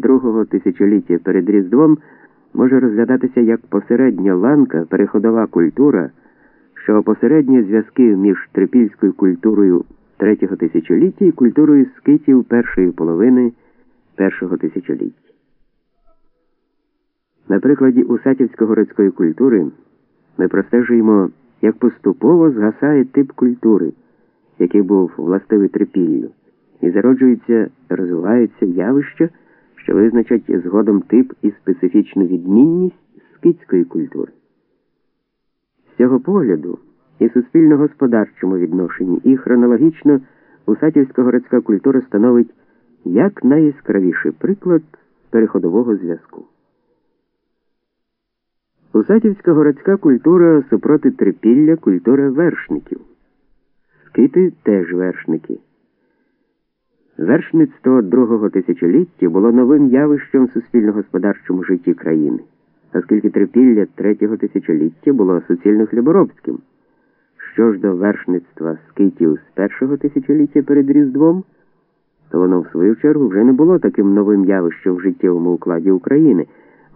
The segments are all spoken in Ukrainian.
другого тисячоліття перед Різдвом може розглядатися як посередня ланка, переходова культура, що опосереднює зв'язки між трипільською культурою третього тисячоліття і культурою скитів першої половини першого тисячоліття. На прикладі усатівсько-городської культури ми простежуємо, як поступово згасає тип культури, який був властивий трипіллю, і зароджується, розвиваються явища, що визначать згодом тип і специфічну відмінність скитської культури. З цього погляду і суспільно-господарчому відношенні, і хронологічно усатівсько-городська культура становить як найяскравіший приклад переходового зв'язку. Усатівська городська культура супроти трипілля культура вершників. Скити теж вершники. Вершництво другого тисячоліття було новим явищем в суспільно-господарчому житті країни, оскільки трипілля третього тисячоліття було суцільно хліборобським. Що ж до вершництва скитів з першого тисячоліття перед Різдвом, то воно, в свою чергу, вже не було таким новим явищем в життєвому укладі України.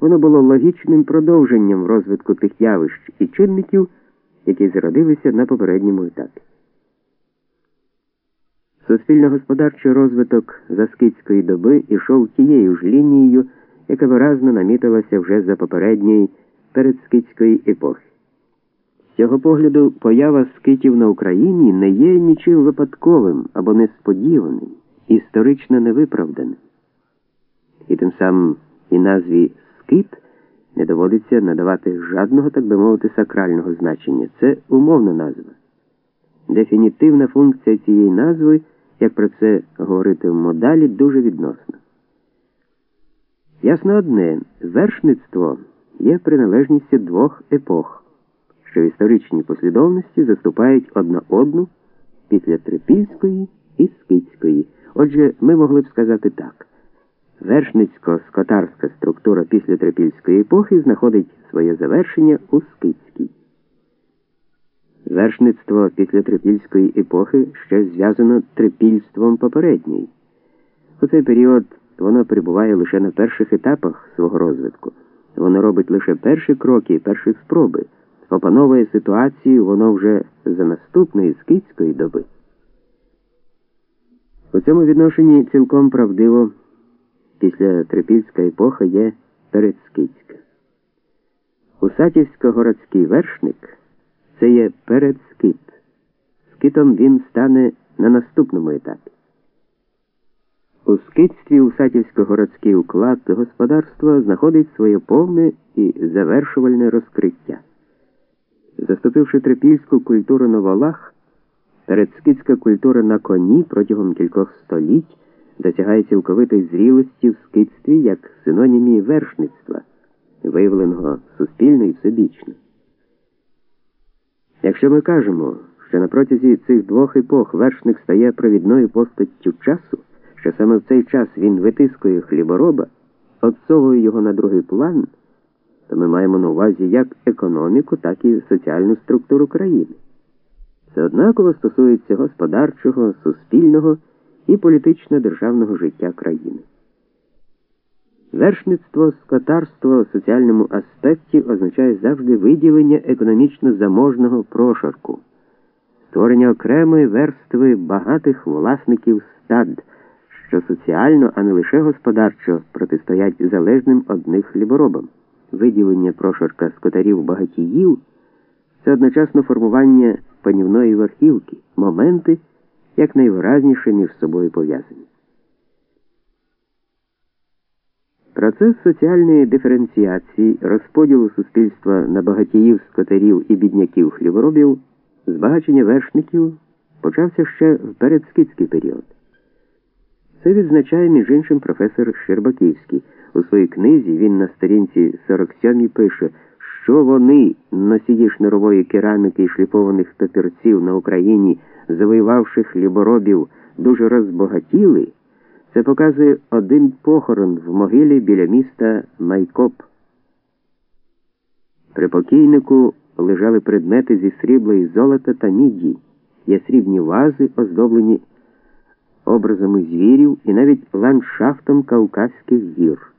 Воно було логічним продовженням розвитку тих явищ і чинників, які зародилися на попередньому етапі. Суспільно-господарчий розвиток заскитської доби ішов тією ж лінією, яка виразно намітилася вже за попередньої передскитської епохи. З цього погляду поява скитів на Україні не є нічим випадковим або несподіваним, історично невиправданим. І тим самим і назві скит не доводиться надавати жадного, так би мовити, сакрального значення. Це умовна назва. Дефінітивна функція цієї назви, як про це говоритимемо далі, дуже відносна. Ясно одне, вершництво є приналежністю двох епох, що в історичній послідовності заступають одна одну після Трипільської і Скитської. Отже, ми могли б сказати так. Вершницько-скотарська структура після трипільської епохи знаходить своє завершення у Скитській. Вершництво після трипільської епохи ще зв'язано трипільством попередньої. У цей період воно перебуває лише на перших етапах свого розвитку. Воно робить лише перші кроки і перші спроби. Опановує ситуацію воно вже за наступної скитської доби. У цьому відношенні цілком правдиво після трипільська епоха є передскитська. Усатівсько-городський вершник це є передскит. Скитом він стане на наступному етапі. У скитстві усатівсько-городський уклад господарства знаходить своє повне і завершувальне розкриття. Заступивши трипільську культуру на валах, передскитська культура на коні протягом кількох століть досягає цілковитої зрілості в скитстві як синонімі вершництва, виявленого суспільно і всебічно. Якщо ми кажемо, що на протязі цих двох епох вершник стає провідною постаттю часу, що саме в цей час він витискує хлібороба, отсовує його на другий план, то ми маємо на увазі як економіку, так і соціальну структуру країни. Це однаково стосується господарчого, суспільного і політично-державного життя країни. Вершництво, скотарство у соціальному аспекті означає завжди виділення економічно заможного прошарку, створення окремої верстви багатих власників стад, що соціально, а не лише господарчо протистоять залежним одних хліборобам. Виділення прошарка скотарів багатіїв це одночасно формування панівної верхівки, моменти як найвиразніше між собою пов'язані. Процес соціальної диференціації, розподілу суспільства на багатіїв, скотарів і бідняків хліборобів, збагачення вершників почався ще в передскітський період. Це відзначає між іншим професор Щербаківський. У своїй книзі він на сторінці 47 пише, що вони, носії шнурової кераміки і шліфованих папірців на Україні, завоювавши хліборобів, дуже розбагатіли. Це показує один похорон в могилі біля міста Майкоп. При покійнику лежали предмети зі срібла і золота та міді, є срібні вази, оздоблені образами звірів і навіть ландшафтом Кавказьких гір.